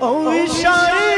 Oh, we shine.